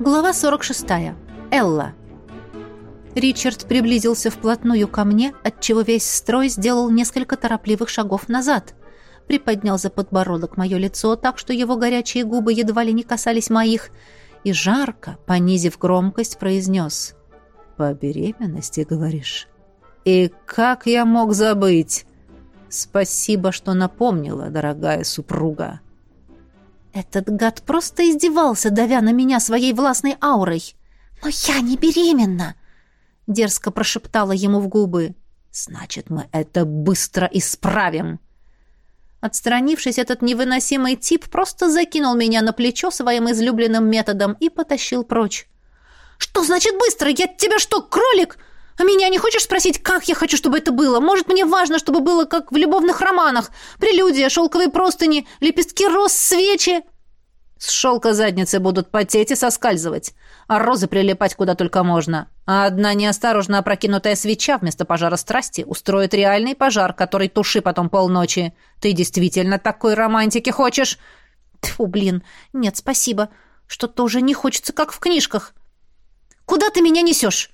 Глава 46. Элла. Ричард приблизился вплотную ко мне, отчего весь строй сделал несколько торопливых шагов назад. Приподнял за подбородок мое лицо так, что его горячие губы едва ли не касались моих, и жарко, понизив громкость, произнес. «По беременности, говоришь?» «И как я мог забыть?» «Спасибо, что напомнила, дорогая супруга». Этот гад просто издевался, давя на меня своей властной аурой. «Но я не беременна!» — дерзко прошептала ему в губы. «Значит, мы это быстро исправим!» Отстранившись, этот невыносимый тип просто закинул меня на плечо своим излюбленным методом и потащил прочь. «Что значит быстро? Я тебя что, кролик? А меня не хочешь спросить, как я хочу, чтобы это было? Может, мне важно, чтобы было как в любовных романах? Прелюдия, шелковые простыни, лепестки роз, свечи?» С шелка задницы будут потеть и соскальзывать, а розы прилипать куда только можно. А одна неосторожно опрокинутая свеча вместо пожара страсти устроит реальный пожар, который туши потом полночи. Ты действительно такой романтики хочешь? Тьфу, блин, нет, спасибо. Что-то уже не хочется, как в книжках. Куда ты меня несешь?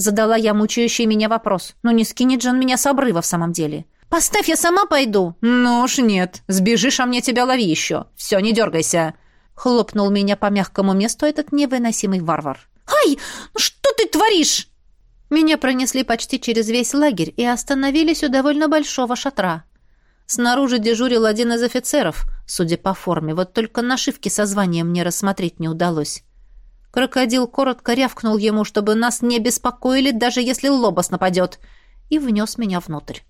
Задала я мучающий меня вопрос. Ну не скинет же он меня с обрыва в самом деле. Поставь, я сама пойду. Ну уж нет. Сбежишь, а мне тебя лови еще. Все, не дергайся. Хлопнул меня по мягкому месту этот невыносимый варвар. «Ай! Ну что ты творишь?» Меня пронесли почти через весь лагерь и остановились у довольно большого шатра. Снаружи дежурил один из офицеров, судя по форме, вот только нашивки со званием мне рассмотреть не удалось. Крокодил коротко рявкнул ему, чтобы нас не беспокоили, даже если лобос нападет, и внес меня внутрь.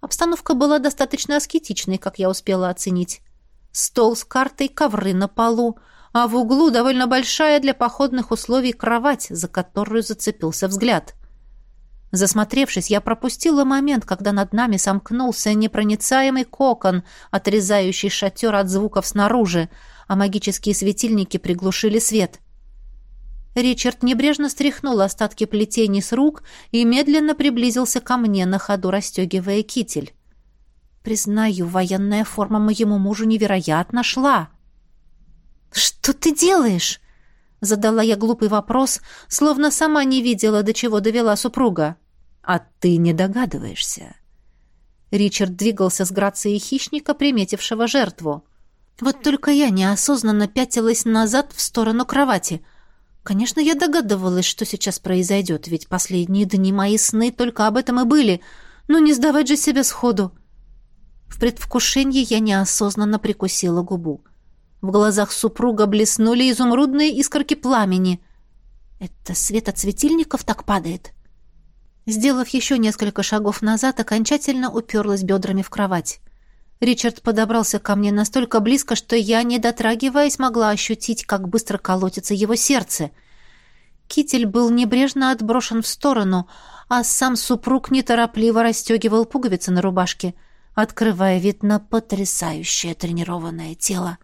Обстановка была достаточно аскетичной, как я успела оценить стол с картой, ковры на полу, а в углу довольно большая для походных условий кровать, за которую зацепился взгляд. Засмотревшись, я пропустила момент, когда над нами сомкнулся непроницаемый кокон, отрезающий шатер от звуков снаружи, а магические светильники приглушили свет. Ричард небрежно стряхнул остатки плетений с рук и медленно приблизился ко мне, на ходу расстегивая китель. Признаю, военная форма моему мужу невероятно шла. «Что ты делаешь?» Задала я глупый вопрос, словно сама не видела, до чего довела супруга. «А ты не догадываешься?» Ричард двигался с грацией хищника, приметившего жертву. Вот только я неосознанно пятилась назад в сторону кровати. Конечно, я догадывалась, что сейчас произойдет, ведь последние дни мои сны только об этом и были. Но не сдавать же себя сходу. В предвкушении я неосознанно прикусила губу. В глазах супруга блеснули изумрудные искорки пламени. Это свет от светильников так падает. Сделав еще несколько шагов назад, окончательно уперлась бедрами в кровать. Ричард подобрался ко мне настолько близко, что я, не дотрагиваясь, могла ощутить, как быстро колотится его сердце. Китель был небрежно отброшен в сторону, а сам супруг неторопливо расстегивал пуговицы на рубашке — открывая вид на потрясающее тренированное тело.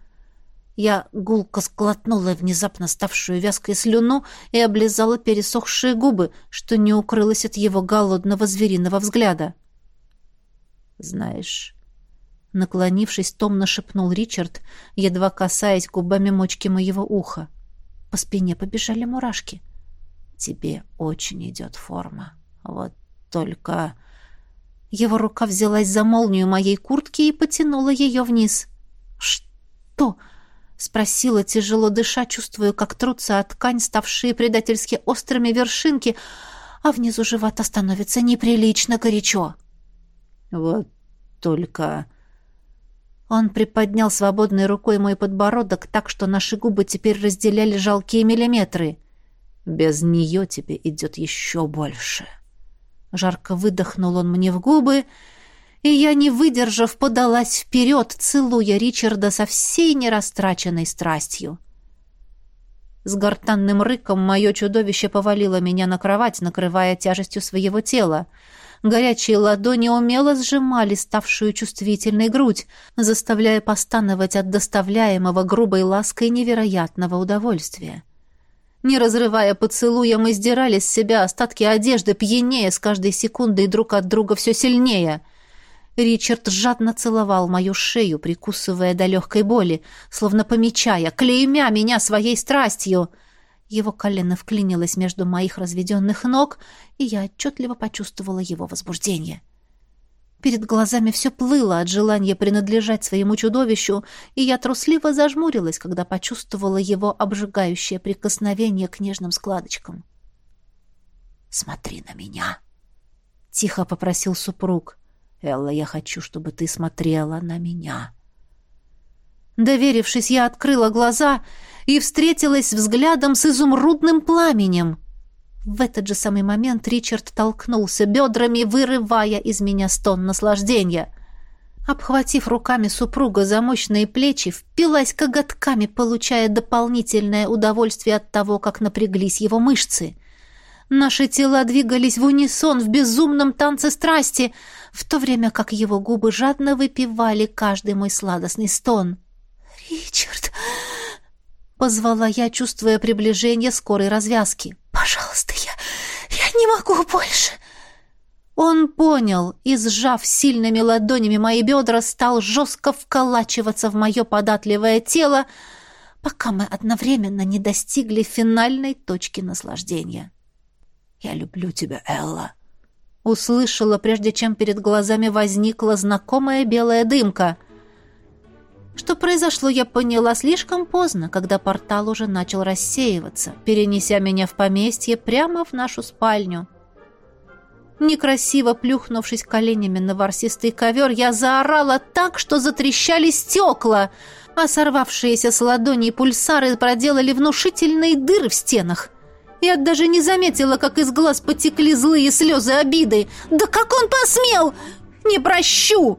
Я гулко склотнула внезапно ставшую вязкой слюну и облизала пересохшие губы, что не укрылось от его голодного звериного взгляда. «Знаешь...» Наклонившись, томно шепнул Ричард, едва касаясь губами мочки моего уха. По спине побежали мурашки. «Тебе очень идет форма. Вот только...» Его рука взялась за молнию моей куртки и потянула ее вниз. «Что?» — спросила, тяжело дыша, чувствуя, как трутся от ткань, ставшие предательски острыми вершинки, а внизу живота становится неприлично горячо. «Вот только...» Он приподнял свободной рукой мой подбородок так, что наши губы теперь разделяли жалкие миллиметры. «Без нее тебе идет еще больше». Жарко выдохнул он мне в губы, и я, не выдержав, подалась вперед, целуя Ричарда со всей нерастраченной страстью. С гортанным рыком мое чудовище повалило меня на кровать, накрывая тяжестью своего тела. Горячие ладони умело сжимали ставшую чувствительной грудь, заставляя постановать от доставляемого грубой лаской невероятного удовольствия. Не разрывая поцелуя, мы сдирали с себя остатки одежды, пьянее с каждой секундой друг от друга все сильнее. Ричард жадно целовал мою шею, прикусывая до легкой боли, словно помечая, клеймя меня своей страстью. Его колено вклинилось между моих разведенных ног, и я отчетливо почувствовала его возбуждение. Перед глазами все плыло от желания принадлежать своему чудовищу, и я трусливо зажмурилась, когда почувствовала его обжигающее прикосновение к нежным складочкам. «Смотри на меня!» — тихо попросил супруг. «Элла, я хочу, чтобы ты смотрела на меня». Доверившись, я открыла глаза и встретилась взглядом с изумрудным пламенем. В этот же самый момент Ричард толкнулся бедрами, вырывая из меня стон наслаждения. Обхватив руками супруга за мощные плечи, впилась коготками, получая дополнительное удовольствие от того, как напряглись его мышцы. Наши тела двигались в унисон в безумном танце страсти, в то время как его губы жадно выпивали каждый мой сладостный стон. «Ричард!» — позвала я, чувствуя приближение скорой развязки. «Пожалуйста, я... я не могу больше!» Он понял и, сжав сильными ладонями мои бедра, стал жестко вколачиваться в мое податливое тело, пока мы одновременно не достигли финальной точки наслаждения. «Я люблю тебя, Элла!» Услышала, прежде чем перед глазами возникла знакомая белая дымка — что произошло, я поняла слишком поздно, когда портал уже начал рассеиваться, перенеся меня в поместье прямо в нашу спальню. Некрасиво плюхнувшись коленями на ворсистый ковер, я заорала так, что затрещали стекла, а сорвавшиеся с ладоней пульсары проделали внушительные дыры в стенах. Я даже не заметила, как из глаз потекли злые слезы обиды. «Да как он посмел! Не прощу!»